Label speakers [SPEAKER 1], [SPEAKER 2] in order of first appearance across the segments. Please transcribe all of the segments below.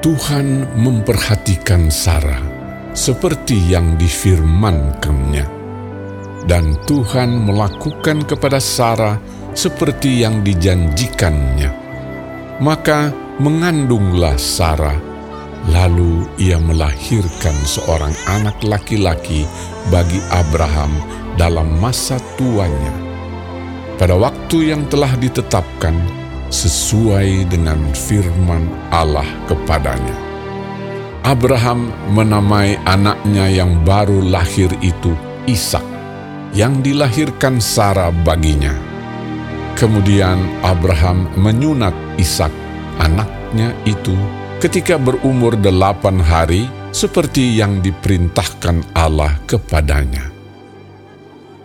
[SPEAKER 1] Tuhan memperhatikan Sarah seperti yang difirmankannya. Dan Tuhan melakukan kepada Sarah seperti yang dijanjikannya. Maka mengandunglah Sarah, lalu ia melahirkan seorang anak laki-laki bagi Abraham dalam masa tuanya. Pada waktu yang telah ditetapkan, sesuai dengan firman Allah kepadanya. Abraham menamai anaknya yang baru lahir itu Ishak, yang dilahirkan Sarah baginya. Kemudian Abraham menyunat Ishak, anaknya itu, ketika berumur delapan hari, seperti yang diperintahkan Allah kepadanya.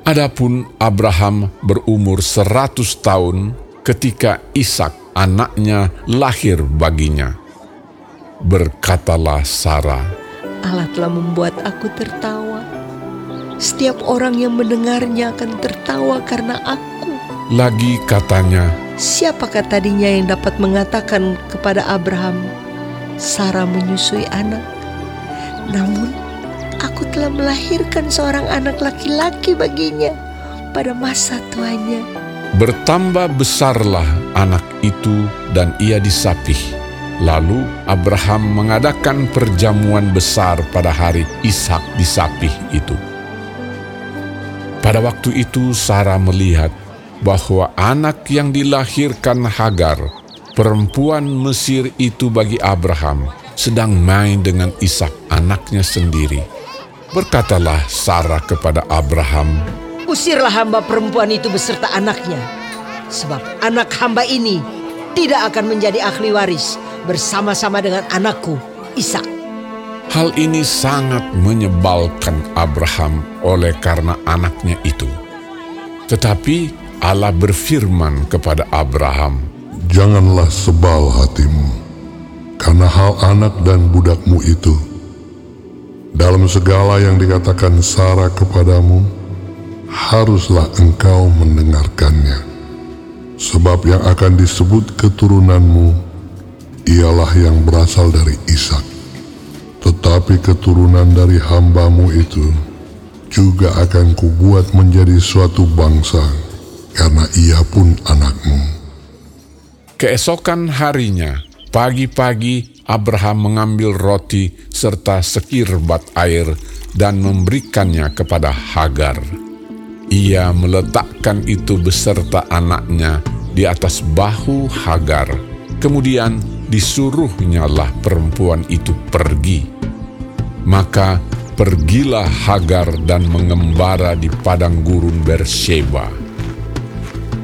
[SPEAKER 1] Adapun Abraham berumur seratus tahun ketika Ishak anaknya lahir baginya. Berkatalah Sarah,
[SPEAKER 2] Allah telah membuat aku tertawa. Setiap orang yang mendengarnya akan tertawa karena aku.
[SPEAKER 1] Lagi katanya,
[SPEAKER 2] Siapakah tadinya yang dapat mengatakan kepada Abraham, Sarah menyusui anak? Namun, aku telah melahirkan seorang anak laki-laki baginya pada masa tuanya.
[SPEAKER 1] Bertambah besarlah anak itu dan ia disapih. Lalu Abraham mengadakan perjamuan besar pada hari Ishak disapih itu. Pada waktu itu Sarah melihat bahwa anak yang dilahirkan Hagar, perempuan Mesir itu bagi Abraham, sedang main dengan Ishak anaknya sendiri. Berkatalah Sarah kepada Abraham,
[SPEAKER 2] Usirlah hamba perempuan itu beserta anaknya. Sebab anak hamba ini tidak akan menjadi ahli waris bersama-sama dengan anakku, Ishak.
[SPEAKER 1] Hal ini sangat menyebalkan Abraham oleh karena anaknya itu. Tetapi Allah berfirman kepada Abraham,
[SPEAKER 3] Janganlah sebal hatimu, karena hal anak dan budakmu itu. Dalam segala yang dikatakan Sarah kepadamu, haruslah engkau mendengarkannya. Sebab yang akan disebut keturunanmu ialah yang berasal dari Ishak. Tetapi keturunan dari hambamu itu juga akan kubuat menjadi suatu bangsa, karena ia pun anakmu.
[SPEAKER 1] Keesokan harinya, pagi-pagi Abraham mengambil roti serta sekirbat air dan memberikannya kepada Hagar. Ia meletakkan itu beserta anaknya di atas bahu Hagar. Kemudian disuruhnyalah perempuan itu pergi. Maka pergilah Hagar dan mengembara di padang gurun Bersheba.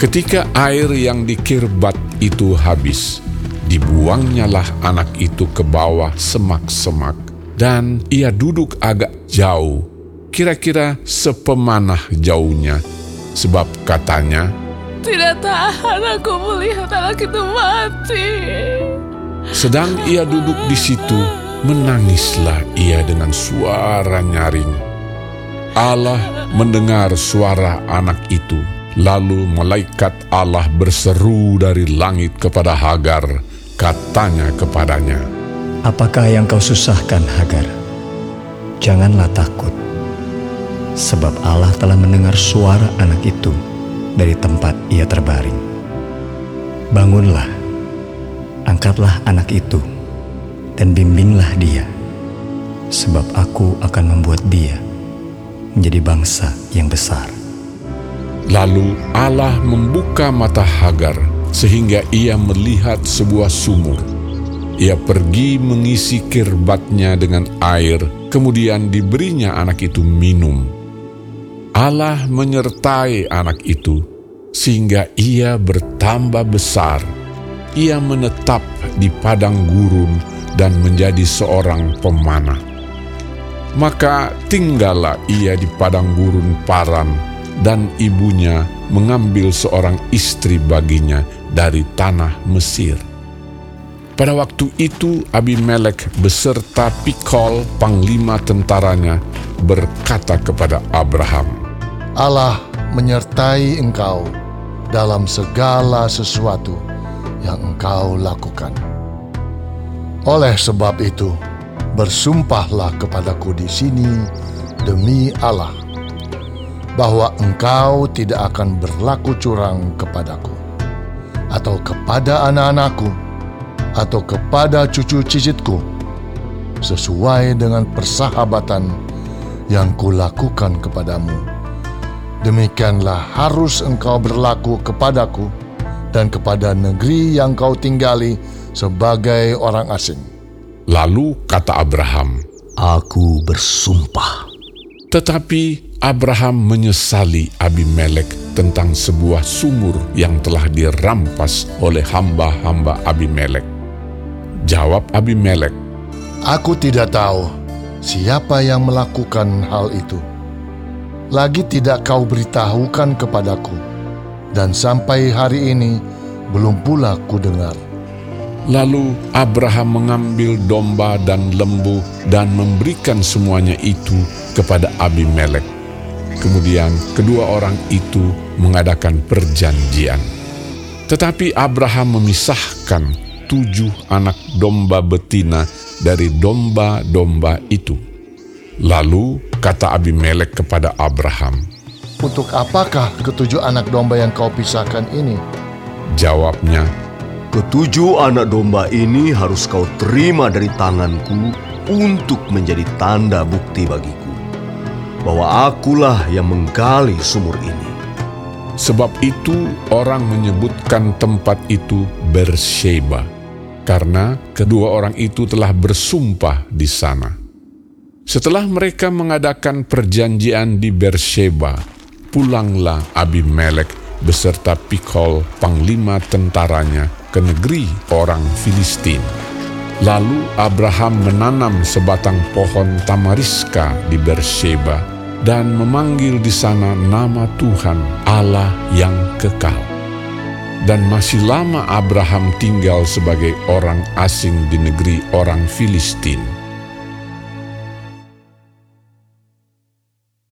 [SPEAKER 1] Ketika air yang dikirbat itu habis, dibuangnyalah anak itu ke bawah semak-semak, dan ia duduk agak jauh, kira-kira sepemanah jauhnya, sebab katanya,
[SPEAKER 4] Tidak tahan aku melihat anak itu mati.
[SPEAKER 1] sedang ia duduk di situ, menangislah ia dengan suara nyaring. Allah mendengar suara anak itu. Lalu malaikat Allah berseru dari langit kepada Hagar, katanya kepadanya,
[SPEAKER 5] Apakah yang kau susahkan, Hagar? Janganlah takut, sebab Allah telah mendengar suara anak itu dari tempat ia terbaring. Bangunlah, angkatlah anak itu, dan bimbinglah dia, sebab aku akan membuat dia menjadi bangsa yang besar.
[SPEAKER 1] Lalu Allah membuka mata Hagar sehingga ia melihat sebuah sumur. Ia pergi mengisi kirbatnya dengan air, kemudian diberinya anak itu minum. Allah menyertai anak itu sehingga ia bertambah besar. Ia menetap di padang gurun dan menjadi seorang pemanah. Maka tinggallah ia di padang gurun Paran dan ibunya mengambil seorang istri baginya dari tanah Mesir. Pada waktu itu Abimelek beserta Pikol panglima tentaranya berkata kepada Abraham,
[SPEAKER 6] Allah menyertai engkau dalam segala sesuatu yang engkau lakukan. Oleh sebab itu, bersumpahlah kepadaku di sini demi Allah bahwa engkau tidak akan berlaku curang kepadaku atau kepada anak-anakku atau kepada cucu cicitku sesuai dengan persahabatan yang kulakukan kepadamu. Demikianlah harus engkau berlaku kepadaku dan kepada negeri yang kau tinggali sebagai orang asing.
[SPEAKER 1] Lalu kata Abraham,
[SPEAKER 7] Aku bersumpah.
[SPEAKER 1] tetapi Abraham menyesali Abimelek tentang sebuah sumur yang telah dirampas oleh hamba-hamba Abimelek. Jawab Abimelek,
[SPEAKER 6] Aku tidak tahu siapa yang melakukan hal itu. Lagi tidak kau beritahukan kepadaku, dan sampai hari ini belum pula ku dengar.
[SPEAKER 1] Lalu Abraham mengambil domba dan lembu dan memberikan semuanya itu kepada Abimelek. Kemudian kedua orang itu mengadakan perjanjian. Tetapi Abraham memisahkan tujuh anak domba betina dari domba-domba itu. Lalu kata Abimelek kepada Abraham,
[SPEAKER 6] Untuk apakah ketujuh anak domba yang kau pisahkan ini?
[SPEAKER 1] jawabnya,
[SPEAKER 7] Ketujuh anak domba ini harus kau terima dari tanganku untuk menjadi tanda bukti bagiku bahwa akulah yang menggali sumur ini.
[SPEAKER 1] Sebab itu orang menyebutkan tempat itu Bersheba, karena kedua orang itu telah bersumpah di sana. Setelah mereka mengadakan perjanjian di Bersheba, pulanglah Abimelek beserta Pikol, panglima tentaranya, ke negeri orang Filistin. Lalu Abraham menanam sebatang pohon tamariska di Bersheba dan memanggil di sana nama Tuhan Allah yang kekal. Dan masih lama Abraham tinggal sebagai orang asing di negeri orang Filistin.